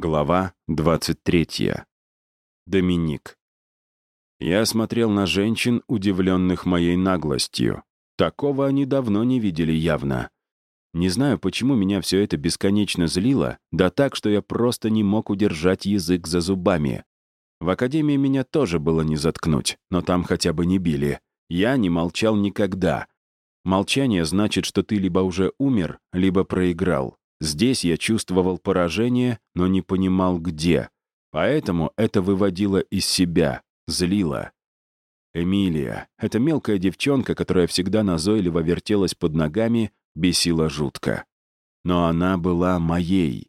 Глава 23. Доминик. Я смотрел на женщин, удивленных моей наглостью. Такого они давно не видели явно. Не знаю, почему меня все это бесконечно злило, да так, что я просто не мог удержать язык за зубами. В академии меня тоже было не заткнуть, но там хотя бы не били. Я не молчал никогда. Молчание значит, что ты либо уже умер, либо проиграл. Здесь я чувствовал поражение, но не понимал, где. Поэтому это выводило из себя, злило. Эмилия, эта мелкая девчонка, которая всегда назойливо вертелась под ногами, бесила жутко. Но она была моей.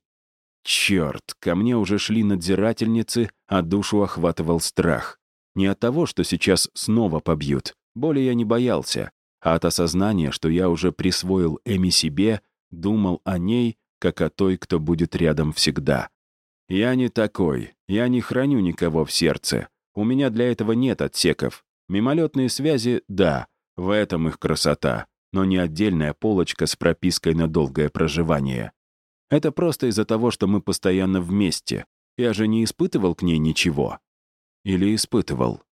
Черт, ко мне уже шли надзирательницы, а душу охватывал страх. Не от того, что сейчас снова побьют, боли я не боялся, а от осознания, что я уже присвоил Эми себе, думал о ней, как о той, кто будет рядом всегда. Я не такой, я не храню никого в сердце. У меня для этого нет отсеков. Мимолетные связи — да, в этом их красота, но не отдельная полочка с пропиской на долгое проживание. Это просто из-за того, что мы постоянно вместе. Я же не испытывал к ней ничего. Или испытывал.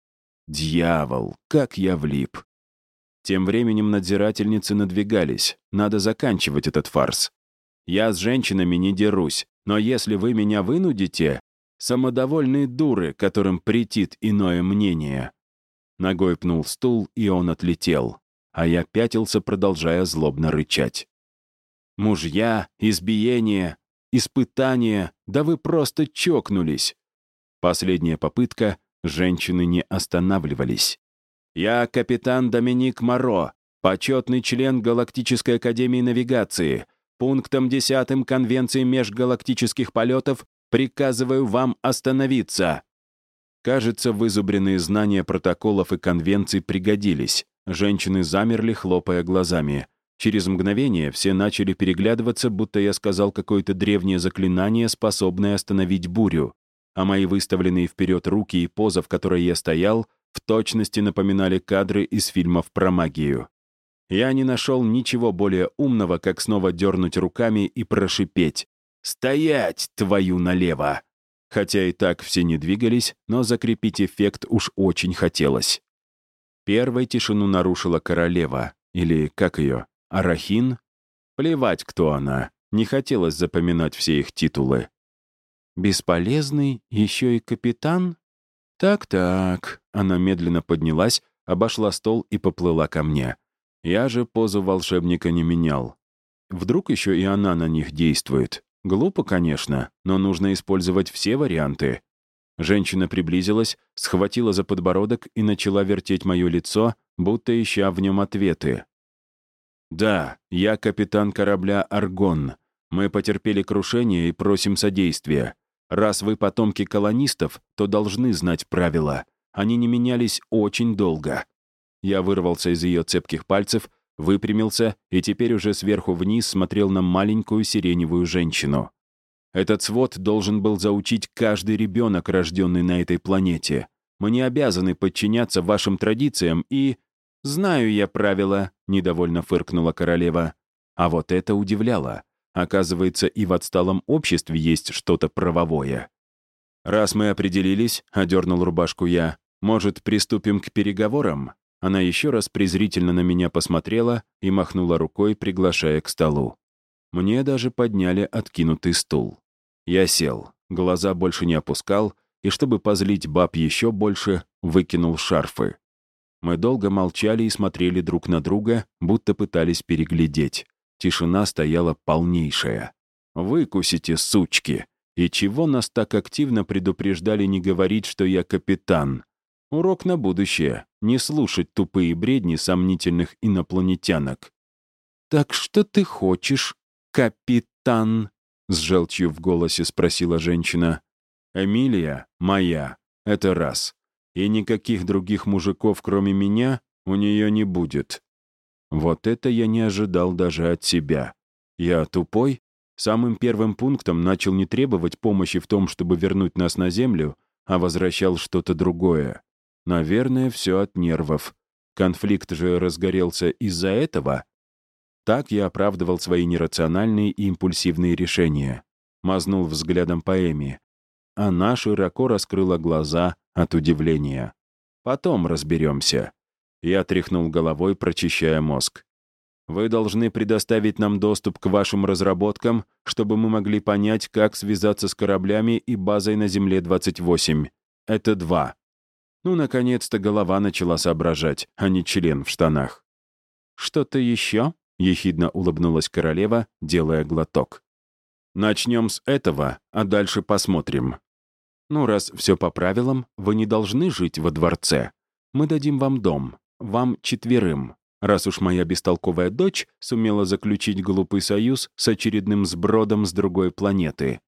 Дьявол, как я влип. Тем временем надзирательницы надвигались. Надо заканчивать этот фарс. Я с женщинами не дерусь, но если вы меня вынудите, самодовольные дуры, которым претит иное мнение». Ногой пнул стул, и он отлетел, а я пятился, продолжая злобно рычать. «Мужья, избиение, испытания, да вы просто чокнулись!» Последняя попытка, женщины не останавливались. Я капитан Доминик Моро, почетный член Галактической Академии Навигации. Пунктом 10 Конвенции межгалактических полетов приказываю вам остановиться. Кажется, вызубренные знания протоколов и конвенций пригодились. Женщины замерли, хлопая глазами. Через мгновение все начали переглядываться, будто я сказал какое-то древнее заклинание, способное остановить бурю. А мои выставленные вперед руки и поза, в которой я стоял, в точности напоминали кадры из фильмов про магию. Я не нашел ничего более умного, как снова дернуть руками и прошипеть «Стоять, твою налево!» Хотя и так все не двигались, но закрепить эффект уж очень хотелось. Первой тишину нарушила королева, или, как ее, Арахин? Плевать, кто она, не хотелось запоминать все их титулы. «Бесполезный, еще и капитан?» «Так-так», — она медленно поднялась, обошла стол и поплыла ко мне. Я же позу волшебника не менял. Вдруг еще и она на них действует. Глупо, конечно, но нужно использовать все варианты. Женщина приблизилась, схватила за подбородок и начала вертеть мое лицо, будто ища в нем ответы. «Да, я капитан корабля «Аргон». Мы потерпели крушение и просим содействия. Раз вы потомки колонистов, то должны знать правила. Они не менялись очень долго. Я вырвался из ее цепких пальцев, выпрямился и теперь уже сверху вниз смотрел на маленькую сиреневую женщину. Этот свод должен был заучить каждый ребенок, рожденный на этой планете. Мы не обязаны подчиняться вашим традициям и... «Знаю я правила», — недовольно фыркнула королева. А вот это удивляло. Оказывается, и в отсталом обществе есть что-то правовое. «Раз мы определились», — одернул рубашку я, «может, приступим к переговорам?» Она еще раз презрительно на меня посмотрела и махнула рукой, приглашая к столу. Мне даже подняли откинутый стул. Я сел, глаза больше не опускал, и чтобы позлить баб еще больше, выкинул шарфы. Мы долго молчали и смотрели друг на друга, будто пытались переглядеть. Тишина стояла полнейшая. «Выкусите, сучки!» И чего нас так активно предупреждали не говорить, что я капитан? Урок на будущее — не слушать тупые бредни сомнительных инопланетянок. «Так что ты хочешь, капитан?» — с желчью в голосе спросила женщина. «Эмилия моя, это раз. И никаких других мужиков, кроме меня, у нее не будет. Вот это я не ожидал даже от себя. Я тупой? Самым первым пунктом начал не требовать помощи в том, чтобы вернуть нас на Землю, а возвращал что-то другое. Наверное, все от нервов. Конфликт же разгорелся из-за этого. Так я оправдывал свои нерациональные и импульсивные решения. мазнул взглядом по Эми. Она широко раскрыла глаза от удивления. «Потом разберемся». Я тряхнул головой, прочищая мозг. «Вы должны предоставить нам доступ к вашим разработкам, чтобы мы могли понять, как связаться с кораблями и базой на Земле-28. Это два». Ну, наконец-то голова начала соображать, а не член в штанах. «Что-то еще?» — ехидно улыбнулась королева, делая глоток. «Начнем с этого, а дальше посмотрим. Ну, раз все по правилам, вы не должны жить во дворце. Мы дадим вам дом, вам четверым, раз уж моя бестолковая дочь сумела заключить глупый союз с очередным сбродом с другой планеты.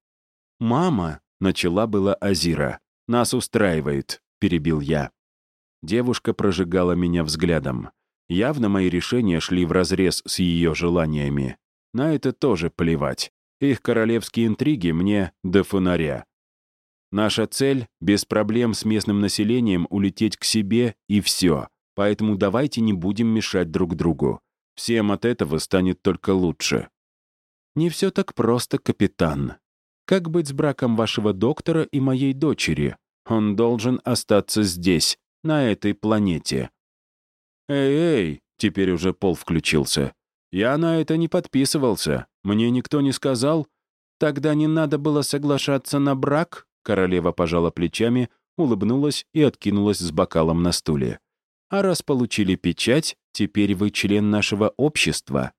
«Мама», — начала была Азира, — «нас устраивает», — перебил я. Девушка прожигала меня взглядом. Явно мои решения шли вразрез с ее желаниями. На это тоже плевать. Их королевские интриги мне до фонаря. Наша цель — без проблем с местным населением улететь к себе и все. Поэтому давайте не будем мешать друг другу. Всем от этого станет только лучше. Не все так просто, капитан. Как быть с браком вашего доктора и моей дочери? Он должен остаться здесь, на этой планете. «Эй-эй!» — теперь уже Пол включился. «Я на это не подписывался. Мне никто не сказал. Тогда не надо было соглашаться на брак?» Королева пожала плечами, улыбнулась и откинулась с бокалом на стуле. «А раз получили печать, теперь вы член нашего общества».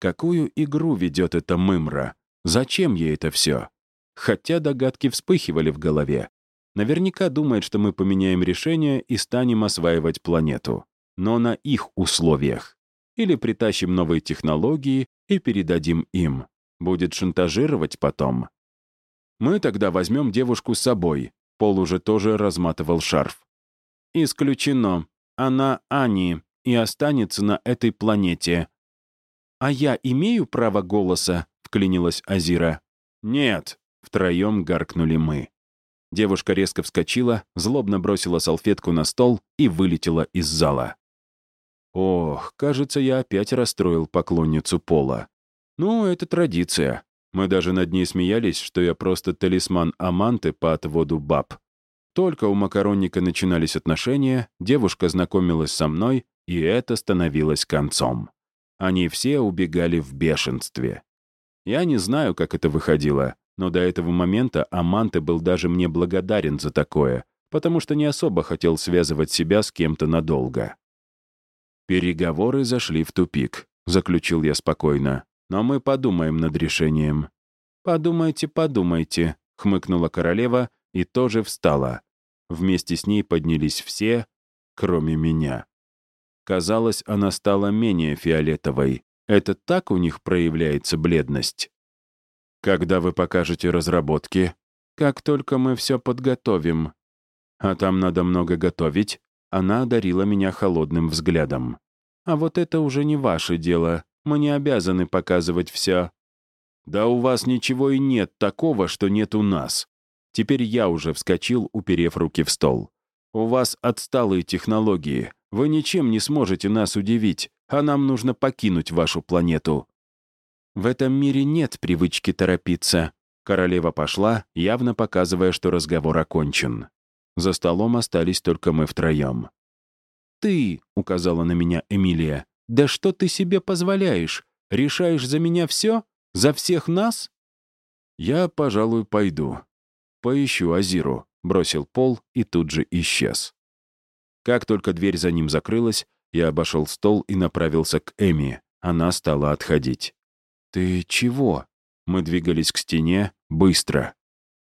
Какую игру ведет эта мымра? Зачем ей это все? Хотя догадки вспыхивали в голове. Наверняка думает, что мы поменяем решение и станем осваивать планету. Но на их условиях. Или притащим новые технологии и передадим им. Будет шантажировать потом. Мы тогда возьмем девушку с собой. Пол уже тоже разматывал шарф. Исключено. Она Ани и останется на этой планете. А я имею право голоса? Вклинилась Азира. Нет. Втроем гаркнули мы. Девушка резко вскочила, злобно бросила салфетку на стол и вылетела из зала. Ох, кажется, я опять расстроил поклонницу Пола. Ну, это традиция. Мы даже над ней смеялись, что я просто талисман Аманты по отводу баб. Только у макаронника начинались отношения, девушка знакомилась со мной, и это становилось концом. Они все убегали в бешенстве. Я не знаю, как это выходило, но до этого момента Аманте был даже мне благодарен за такое, потому что не особо хотел связывать себя с кем-то надолго. Переговоры зашли в тупик, заключил я спокойно но мы подумаем над решением». «Подумайте, подумайте», — хмыкнула королева и тоже встала. Вместе с ней поднялись все, кроме меня. Казалось, она стала менее фиолетовой. Это так у них проявляется бледность. «Когда вы покажете разработки?» «Как только мы все подготовим». «А там надо много готовить?» Она одарила меня холодным взглядом. «А вот это уже не ваше дело. Мы не обязаны показывать все. Да у вас ничего и нет такого, что нет у нас. Теперь я уже вскочил, уперев руки в стол. У вас отсталые технологии. Вы ничем не сможете нас удивить, а нам нужно покинуть вашу планету. В этом мире нет привычки торопиться. Королева пошла, явно показывая, что разговор окончен. За столом остались только мы втроем. «Ты», — указала на меня Эмилия, «Да что ты себе позволяешь? Решаешь за меня все? За всех нас?» «Я, пожалуй, пойду. Поищу Азиру», — бросил Пол и тут же исчез. Как только дверь за ним закрылась, я обошел стол и направился к Эми. Она стала отходить. «Ты чего?» Мы двигались к стене быстро.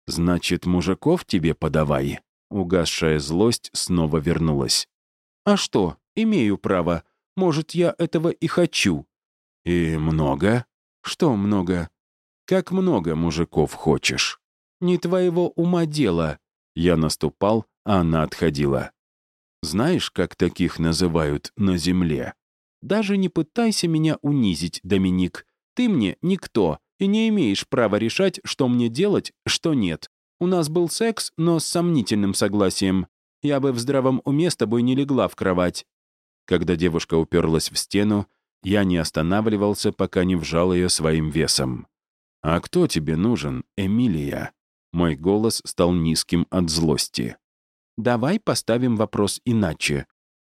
«Значит, мужиков тебе подавай?» Угасшая злость снова вернулась. «А что, имею право. Может, я этого и хочу». «И много?» «Что много?» «Как много мужиков хочешь?» «Не твоего ума дело». Я наступал, а она отходила. «Знаешь, как таких называют на земле?» «Даже не пытайся меня унизить, Доминик. Ты мне никто, и не имеешь права решать, что мне делать, что нет. У нас был секс, но с сомнительным согласием. Я бы в здравом уме с тобой не легла в кровать. Когда девушка уперлась в стену, я не останавливался, пока не вжал ее своим весом. «А кто тебе нужен, Эмилия?» Мой голос стал низким от злости. «Давай поставим вопрос иначе.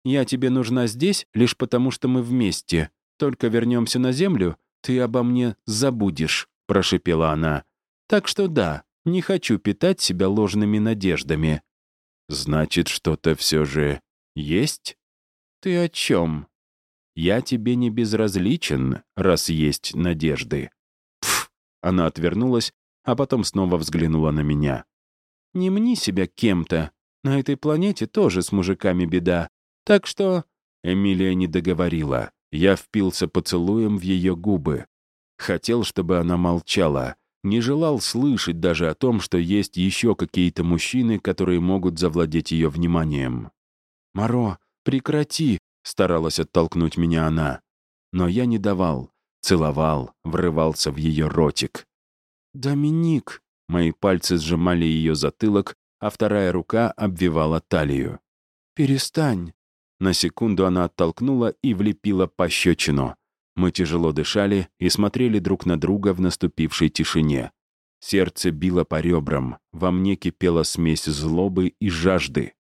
Я тебе нужна здесь лишь потому, что мы вместе. Только вернемся на Землю, ты обо мне забудешь», — прошипела она. «Так что да, не хочу питать себя ложными надеждами». «Значит, что-то все же есть?» «Ты о чем?» «Я тебе не безразличен, раз есть надежды». Пф, она отвернулась, а потом снова взглянула на меня. «Не мни себя кем-то. На этой планете тоже с мужиками беда. Так что...» Эмилия не договорила. Я впился поцелуем в ее губы. Хотел, чтобы она молчала. Не желал слышать даже о том, что есть еще какие-то мужчины, которые могут завладеть ее вниманием. «Маро, прекрати!» — старалась оттолкнуть меня она. Но я не давал. Целовал, врывался в ее ротик. «Доминик!» Мои пальцы сжимали ее затылок, а вторая рука обвивала талию. «Перестань!» На секунду она оттолкнула и влепила пощечину. Мы тяжело дышали и смотрели друг на друга в наступившей тишине. Сердце било по ребрам, во мне кипела смесь злобы и жажды.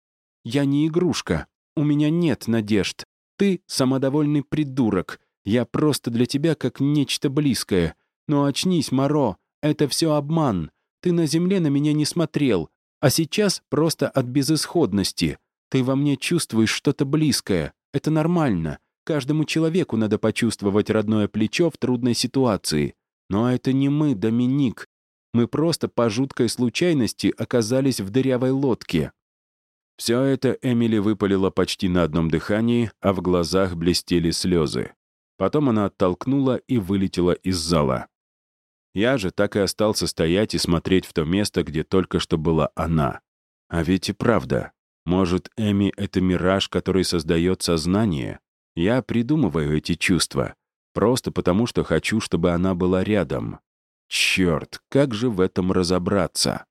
«Я не игрушка. У меня нет надежд. Ты — самодовольный придурок. Я просто для тебя как нечто близкое. Но очнись, Моро, это все обман. Ты на земле на меня не смотрел, а сейчас просто от безысходности. Ты во мне чувствуешь что-то близкое. Это нормально. Каждому человеку надо почувствовать родное плечо в трудной ситуации. Но это не мы, Доминик. Мы просто по жуткой случайности оказались в дырявой лодке. Все это Эмили выпалила почти на одном дыхании, а в глазах блестели слезы. Потом она оттолкнула и вылетела из зала. Я же так и остался стоять и смотреть в то место, где только что была она. А ведь и правда. Может, Эми — это мираж, который создает сознание? Я придумываю эти чувства. Просто потому, что хочу, чтобы она была рядом. Черт, как же в этом разобраться?